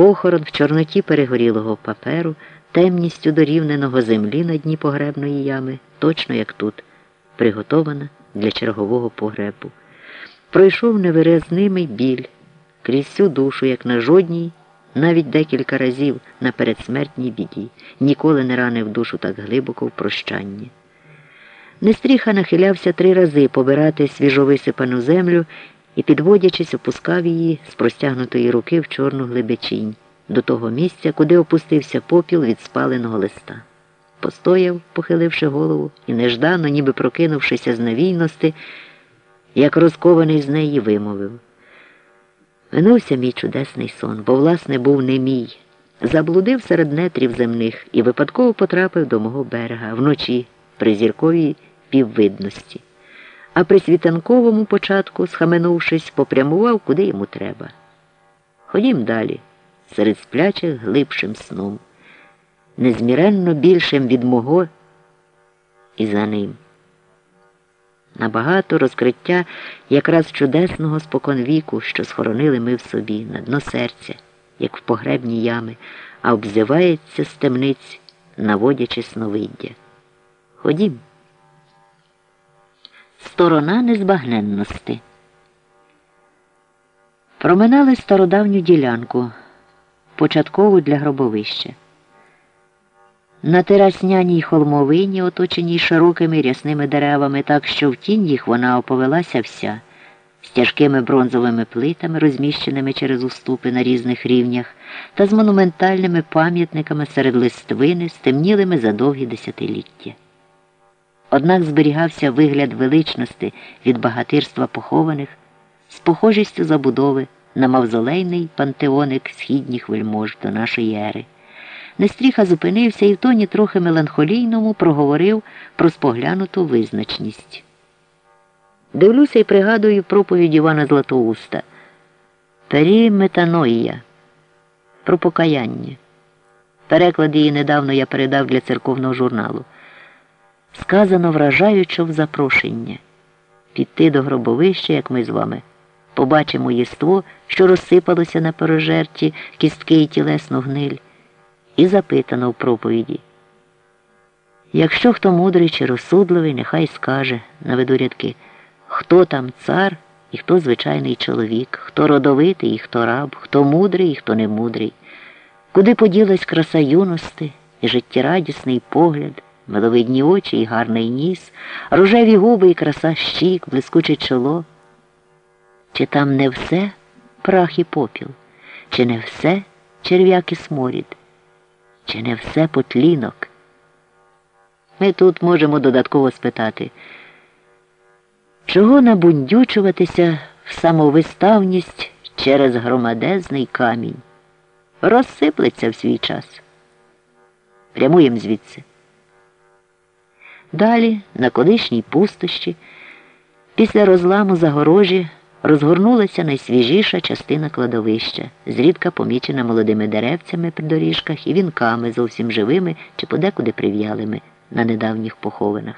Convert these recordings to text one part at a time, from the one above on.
Похорон в чорноті перегорілого паперу, темністю дорівненого землі на дні погребної ями, точно як тут, приготована для чергового погребу. Пройшов невиразнимий біль крізь всю душу, як на жодній, навіть декілька разів на передсмертній біді, ніколи не ранив душу так глибоко в прощанні. Нестріха нахилявся три рази побирати свіжовисипану землю і, підводячись, опускав її з простягнутої руки в чорну глибичінь, до того місця, куди опустився попіл від спаленого листа. Постояв, похиливши голову, і неждано, ніби прокинувшися з навійності, як розкований з неї, вимовив. Минувся мій чудесний сон, бо, власне, був не мій. Заблудив серед нетрів земних і випадково потрапив до мого берега вночі при зірковій піввидності а при світанковому початку, схаменувшись, попрямував, куди йому треба. Ходім далі, серед сплячих глибшим сном, незміренно більшим від мого і за ним. Набагато розкриття якраз чудесного споконвіку, що схоронили ми в собі, на дно серця, як в погребні ями, а обзивається з темниць, наводячи сновиддя. Ходім. Сторона незбагненності. Проминали стародавню ділянку, початкову для гробовища. На терасняній холмовині, оточеній широкими рясними деревами, так що в тінь їх вона оповелася вся, з тяжкими бронзовими плитами, розміщеними через уступи на різних рівнях, та з монументальними пам'ятниками серед листвини, стемнілими за довгі десятиліття. Однак зберігався вигляд величності від багатирства похованих з похожістю забудови на мавзолейний пантеоник східніх вельмож до нашої ери. Нестріха зупинився і в тоні трохи меланхолійному проговорив про споглянуту визначність. Дивлюся і пригадую проповідь Івана Златоуста. Періметаноїя про покаяння. Переклад її недавно я передав для церковного журналу сказано вражаючо в запрошення піти до гробовища, як ми з вами, побачимо єство, що розсипалося на пережерті кістки і тілесну гниль, і запитано в проповіді. Якщо хто мудрий чи розсудливий, нехай скаже, наведу рядки, хто там цар і хто звичайний чоловік, хто родовитий і хто раб, хто мудрий і хто не мудрий, куди поділась краса юності і життєрадісний погляд миловидні очі і гарний ніс, рожеві губи і краса щік, блискуче чоло. Чи там не все прах і попіл, чи не все черв'як і сморід, чи не все потлінок? Ми тут можемо додатково спитати, чого набундючуватися в самовиставність через громадезний камінь? Розсиплеться в свій час. Прямуємо звідси. Далі, на колишній пустощі, після розламу загорожі розгорнулася найсвіжіша частина кладовища, зрідка помічена молодими деревцями при доріжках і вінками зовсім живими чи подекуди прив'ялими на недавніх похованах.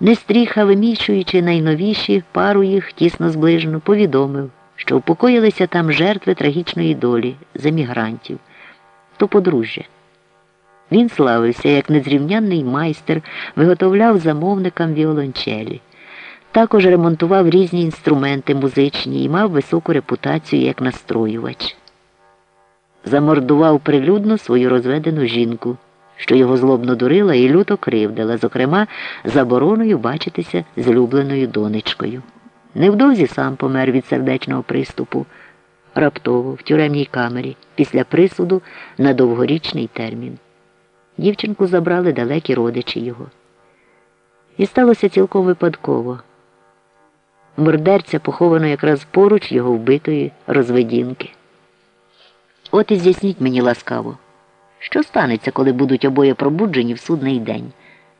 Нестріха, виміщуючи найновіші пару їх тісно зближено, повідомив, що упокоїлися там жертви трагічної долі, замігрантів, то подружжя. Він славився як незрівнянний майстер, виготовляв замовникам віолончелі. Також ремонтував різні інструменти музичні і мав високу репутацію як настроювач. Замордував прилюдно свою розведену жінку, що його злобно дурила і люто кривдила, зокрема, забороною бачитися з улюбленою донечкою. Невдовзі сам помер від сердечного приступу, раптово в тюремній камері після присуду на довгорічний термін. Дівчинку забрали далекі родичі його. І сталося цілком випадково. Мордерця поховано якраз поруч його вбитої розведінки. От і з'ясніть мені ласкаво, що станеться, коли будуть обоє пробуджені в судний день?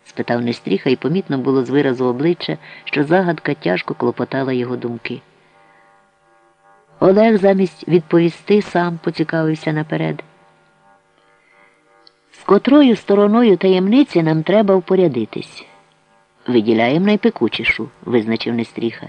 спитав Нестріха, і помітно було з виразу обличчя, що загадка тяжко клопотала його думки. Олег замість відповісти сам поцікавився наперед котрою стороною таємниці нам треба впорядитись. Виділяємо найпекучішу, визначив Нестріха.